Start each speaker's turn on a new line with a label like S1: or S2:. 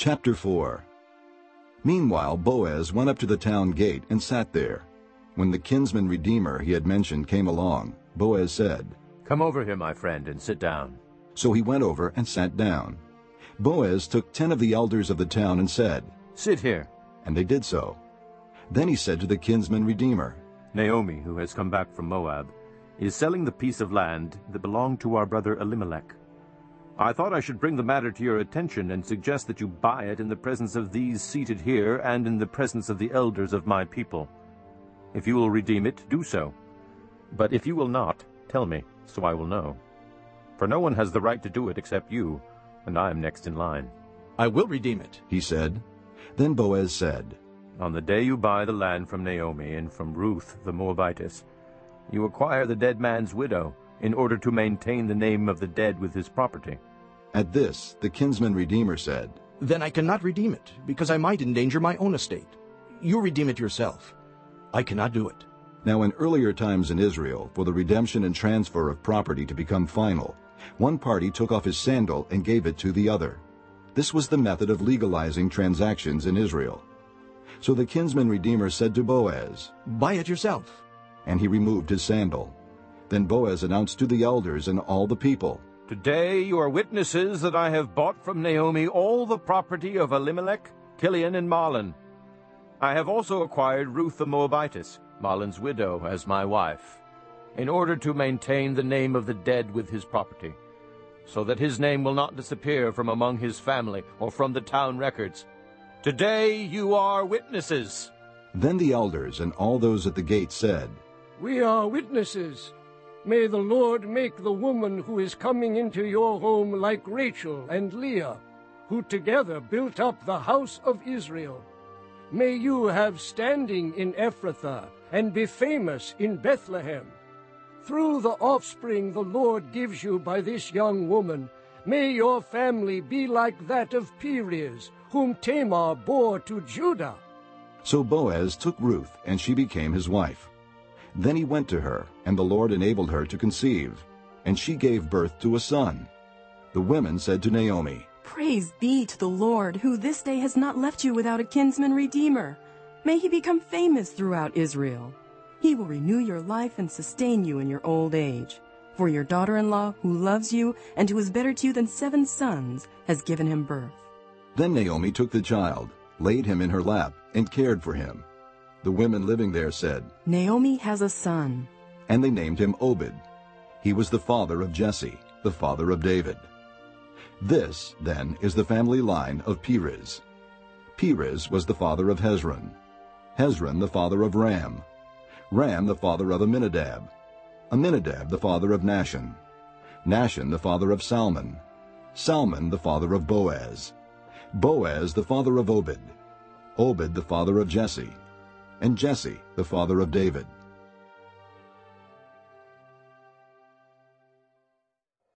S1: Chapter 4 Meanwhile Boaz went up to the town gate and sat there. When the kinsman redeemer he had mentioned came along, Boaz said,
S2: Come over here, my friend, and sit down.
S1: So he went over and sat down. Boaz took ten of the elders of the town and said,
S2: Sit here.
S1: And they did so. Then he said to the kinsman redeemer,
S2: Naomi, who has come back from Moab, is selling the piece of land that belonged to our brother Elimelech. I thought I should bring the matter to your attention and suggest that you buy it in the presence of these seated here and in the presence of the elders of my people. If you will redeem it, do so. But if you will not, tell me, so I will know. For no one has the right to do it except you, and I am next in line.
S3: I will redeem it.
S1: he said. Then Boaz said,
S2: On the day you buy the land from Naomi and from Ruth the Moabitess, you acquire the dead man's widow in order to maintain the name of the dead with his property.
S1: At this the kinsman redeemer said,
S3: Then I cannot redeem it, because I might endanger my own estate. You redeem it yourself. I cannot do it.
S1: Now in earlier times in Israel, for the redemption and transfer of property to become final, one party took off his sandal and gave it to the other. This was the method of legalizing transactions in Israel. So the kinsman redeemer said to Boaz,
S3: Buy it yourself.
S1: and he removed his sandal. Then Boaz announced to the elders and all the people,
S2: Today you are witnesses that I have bought from Naomi all the property of Elimelech, Kilion, and Mahlon. I have also acquired Ruth the Moabitess, Mahlon's widow, as my wife, in order to maintain the name of the dead with his property, so that his name will not disappear from among his family or from the town records. Today you are witnesses.
S1: Then the elders and all those at the gate said,
S4: We are witnesses. May the Lord make the woman who is coming into your home like Rachel and Leah, who together built up the house of Israel. May you have standing in Ephrathah and be famous in Bethlehem. Through the offspring the Lord gives you by this young woman, may your family be like that of Perez, whom Tamar bore to Judah.
S1: So Boaz took Ruth, and she became his wife. Then he went to her, and the Lord enabled her to conceive, and she gave birth to a son. The women said to Naomi,
S5: Praise be to the Lord, who this day has not left you without a kinsman redeemer. May he become famous throughout Israel. He will renew your life and sustain you in your old age. For your daughter-in-law, who loves you and who is better to you than seven sons, has given him birth.
S1: Then Naomi took the child, laid him in her lap, and cared for him. The women living there said,
S5: Naomi has a son.
S1: and they named him Obed. He was the father of Jesse, the father of David. This, then, is the family line of Perez. Perez was the father of Hezron. Hezron the father of Ram. Ram the father of Amminadab. Amminadab the father of Nahshon. Nahshon the father of Salmon. Salmon the father of Boaz. Boaz the father of Obed. Obed the father of Jesse. And Jesse the father of David.